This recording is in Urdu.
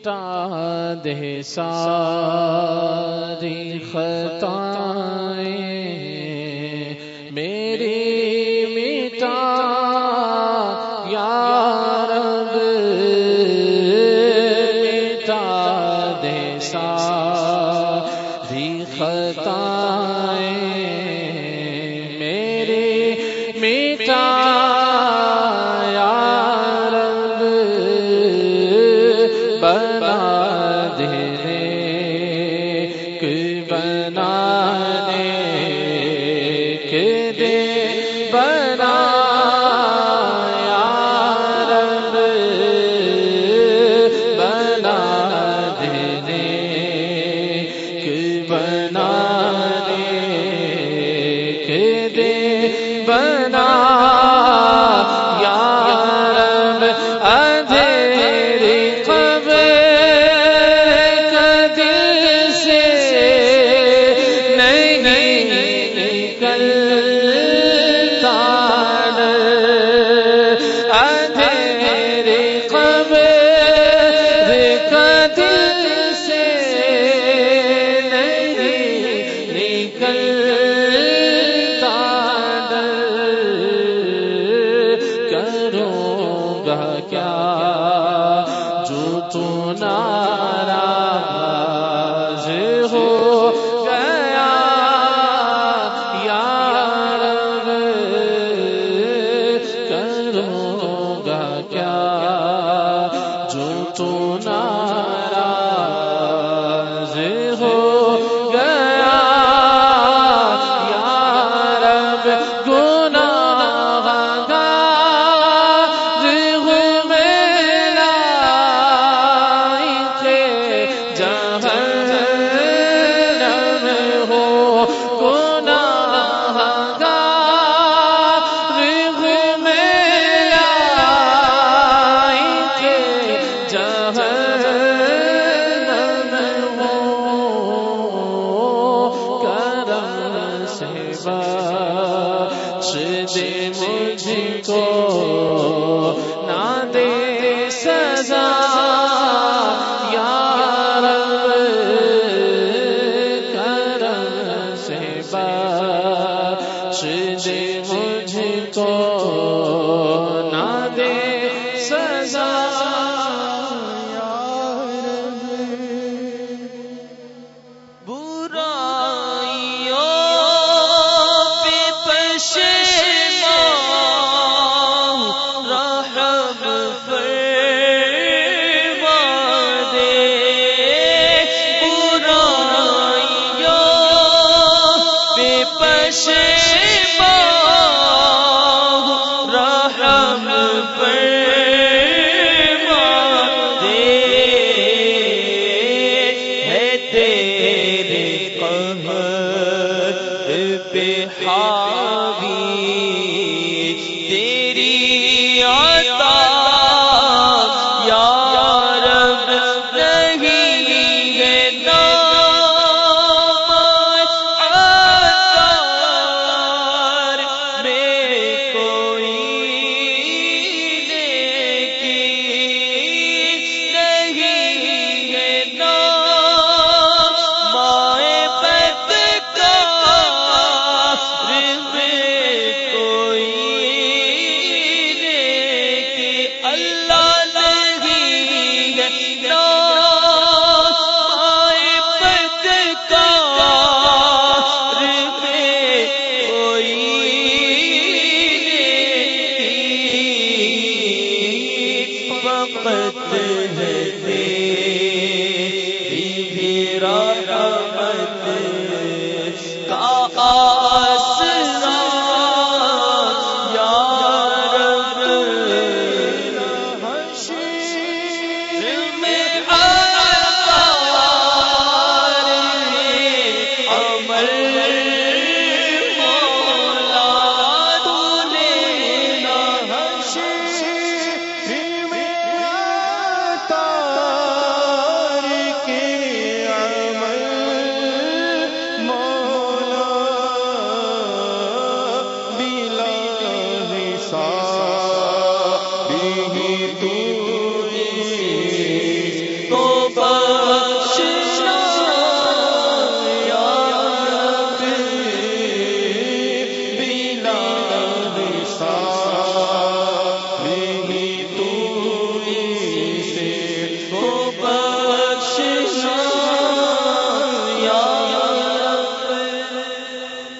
مٹا دے ساری خطائیں۔ میری مٹا یا رب مٹا دے ساری خطائیں۔ بنا دینے کرتا کروں گا کیا؟ جو تو نارا بخش دے مجھ کو ہاں قد ہے